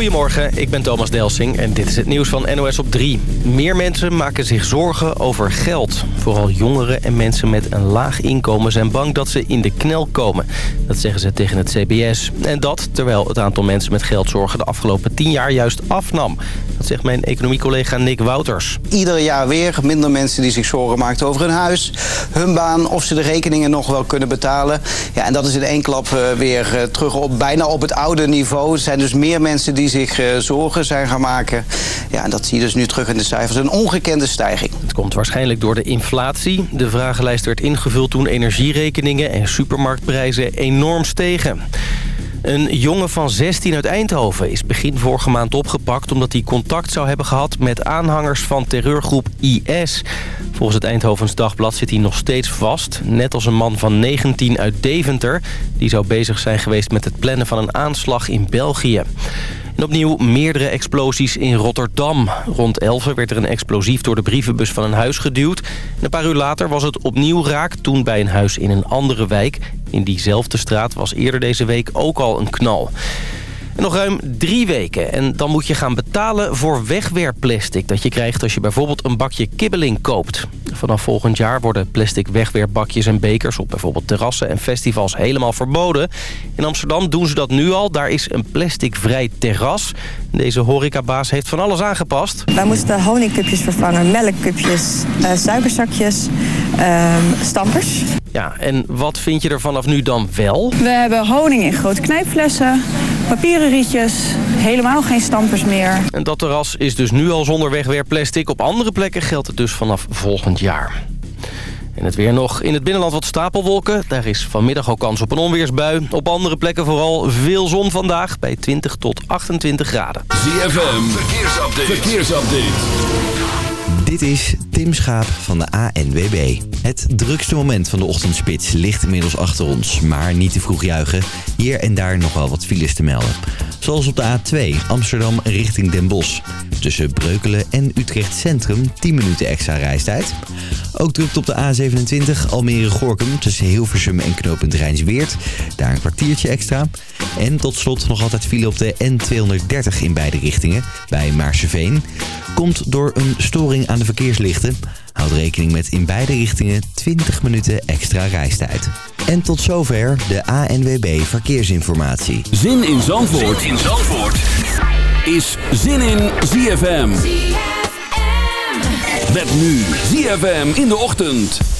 Goedemorgen, ik ben Thomas Delsing en dit is het nieuws van NOS op 3. Meer mensen maken zich zorgen over geld. Vooral jongeren en mensen met een laag inkomen zijn bang dat ze in de knel komen. Dat zeggen ze tegen het CBS. En dat terwijl het aantal mensen met geldzorgen de afgelopen 10 jaar juist afnam. Dat zegt mijn economiecollega Nick Wouters. Ieder jaar weer minder mensen die zich zorgen maakt over hun huis, hun baan... of ze de rekeningen nog wel kunnen betalen. Ja, en dat is in één klap eh, weer eh, terug op bijna op het oude niveau. Er zijn dus meer mensen die zich eh, zorgen zijn gaan maken. Ja, en dat zie je dus nu terug in de cijfers. Een ongekende stijging. Het komt waarschijnlijk door de inflatie. De vragenlijst werd ingevuld toen energierekeningen en supermarktprijzen enorm stegen. Een jongen van 16 uit Eindhoven is begin vorige maand opgepakt... omdat hij contact zou hebben gehad met aanhangers van terreurgroep IS. Volgens het Eindhovens Dagblad zit hij nog steeds vast. Net als een man van 19 uit Deventer. Die zou bezig zijn geweest met het plannen van een aanslag in België. En opnieuw meerdere explosies in Rotterdam. Rond 11 werd er een explosief door de brievenbus van een huis geduwd. En een paar uur later was het opnieuw raak, toen bij een huis in een andere wijk. In diezelfde straat was eerder deze week ook al een knal. En nog ruim drie weken en dan moet je gaan betalen voor wegwerpplastic... dat je krijgt als je bijvoorbeeld een bakje kibbeling koopt. Vanaf volgend jaar worden plastic wegwerpbakjes en bekers... op bijvoorbeeld terrassen en festivals helemaal verboden. In Amsterdam doen ze dat nu al. Daar is een plasticvrij terras. Deze horecabaas heeft van alles aangepast. Wij moesten honingcupjes vervangen, melkcupjes, uh, suikerzakjes, uh, stampers. Ja, en wat vind je er vanaf nu dan wel? We hebben honing in grote knijpflessen, papieren rietjes, helemaal geen stampers meer. En dat terras is dus nu al zonder wegwerpplastic. Op andere plekken geldt het dus vanaf volgend jaar. En het weer nog. In het binnenland wat stapelwolken. Daar is vanmiddag ook kans op een onweersbui. Op andere plekken vooral veel zon vandaag bij 20 tot 28 graden. ZFM, verkeersupdate. verkeersupdate. Dit is Tim Schaap van de ANWB. Het drukste moment van de ochtendspits ligt inmiddels achter ons. Maar niet te vroeg juichen. Hier en daar nog wel wat files te melden. Zoals op de A2 Amsterdam richting Den Bosch. Tussen Breukelen en Utrecht Centrum 10 minuten extra reistijd. Ook drukt op de A27 Almere-Gorkum tussen Hilversum en knooppunt Rijnsweert. Daar een kwartiertje extra. En tot slot nog altijd file op de N230 in beide richtingen bij Maarseveen. Komt door een storing aan de verkeerslichten. Houd rekening met in beide richtingen 20 minuten extra reistijd. En tot zover de ANWB Verkeersinformatie. Zin in Zandvoort, zin in Zandvoort. is Zin in ZFM. Met nu ZFM in de ochtend.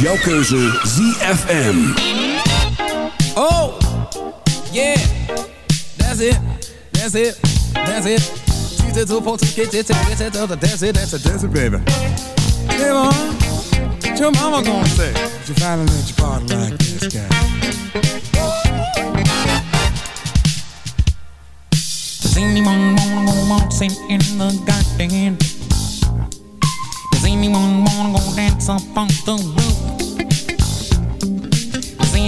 Jouw keuze ZFM. Oh, yeah, that's it, that's it, that's it. Choose it to post get it, get it, that's it, that's it, that's it, baby. Hey, mom, what your mama gonna say? If you finally let your body like this guy. Does anyone wanna go waltzing in the garden? Does anyone wanna go dance up on the roof?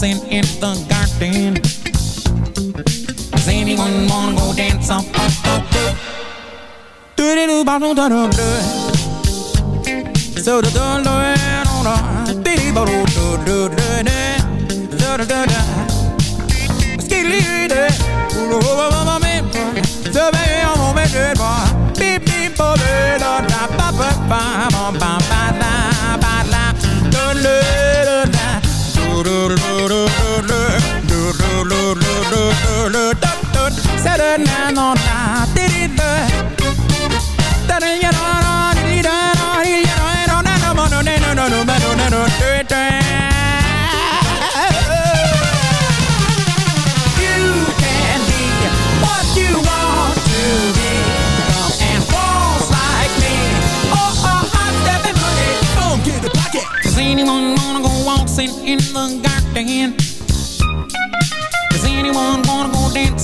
dancing in the garden. Does anyone wanna go dance up? the bed? Do do do ba do da do do. So da da da da da. Be ba do do do do do. Da da da da. Skidly da. Ooh, oh, oh, oh, oh, You can be what you want to be. And like me. Oh, oh, hot stepping. Does anyone wanna go waltzing in the garden?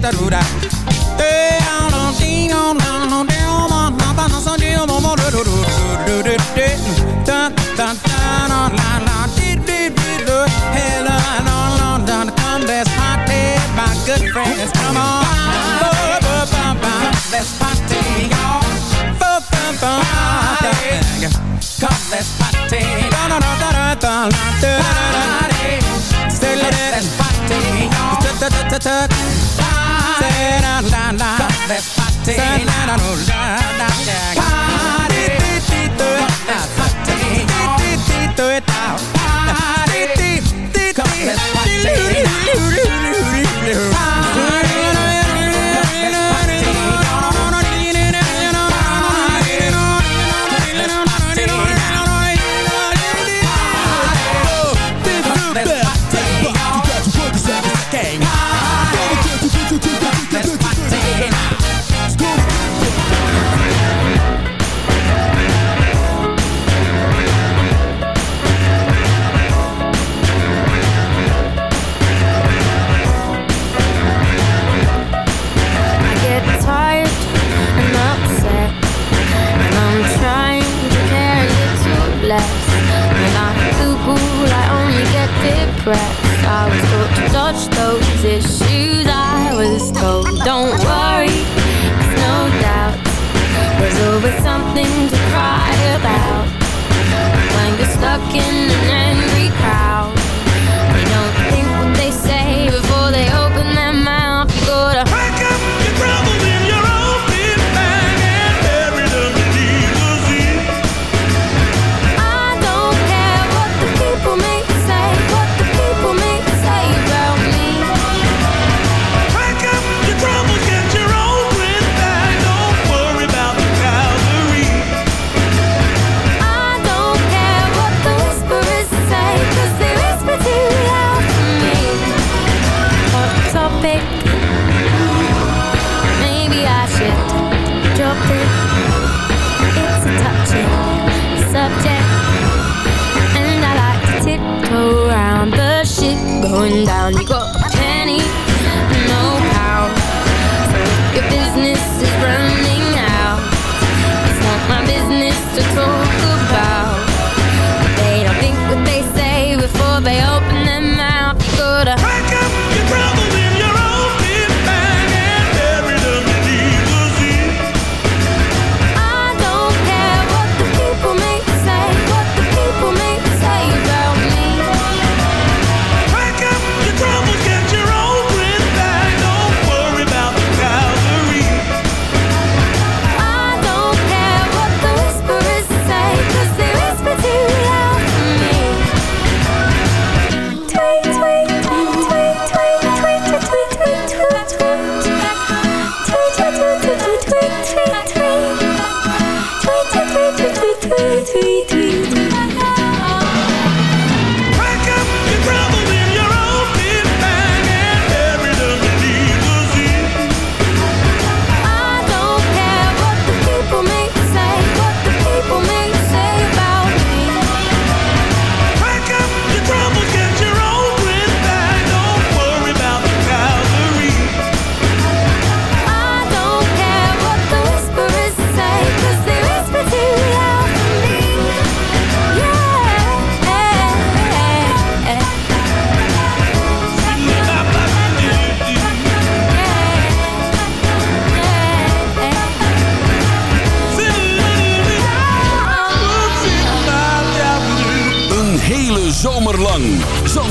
da da da good friends, come on. Let's party, y'all. Come, let's party. Party. Say let's party, y'all. Say la let's party. Say la. Party. Touch those issues I was told. Don't worry, it's no doubt. There's always something to cry about. When you're stuck in an angry crowd You don't think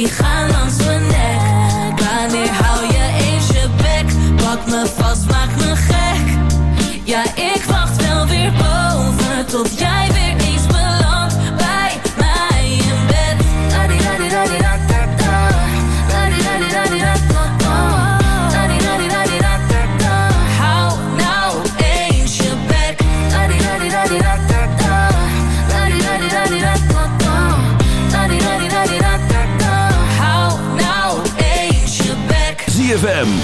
Die gaan langs mijn nek. Wanneer hou je eens je bek, pak me vast, maak me gek. Ja, ik wacht wel weer boven, tot jij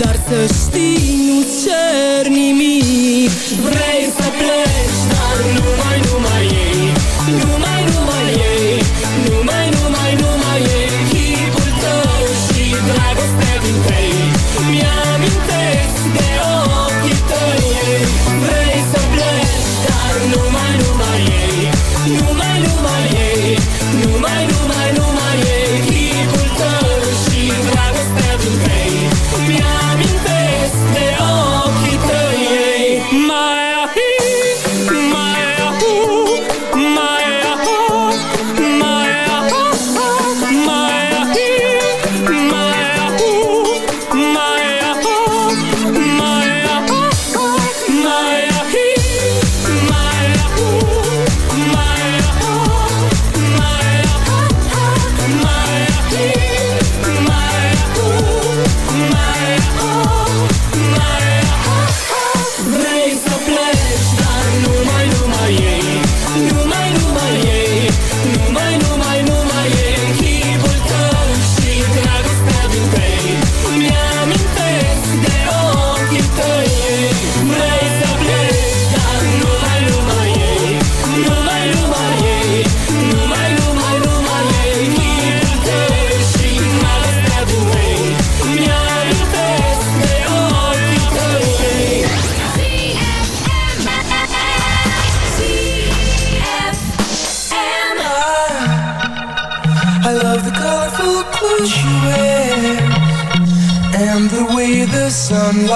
Dar să știi, nu cer nimic. Vrei să pleci, dar nu mai nu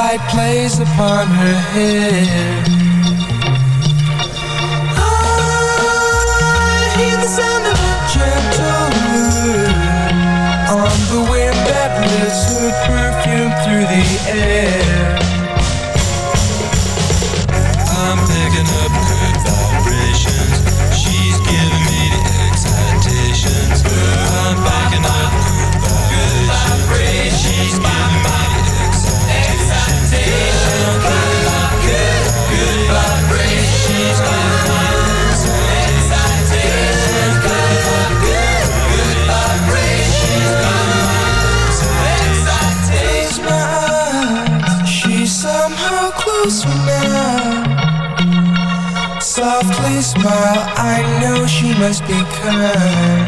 light plays upon her hair. must be kind.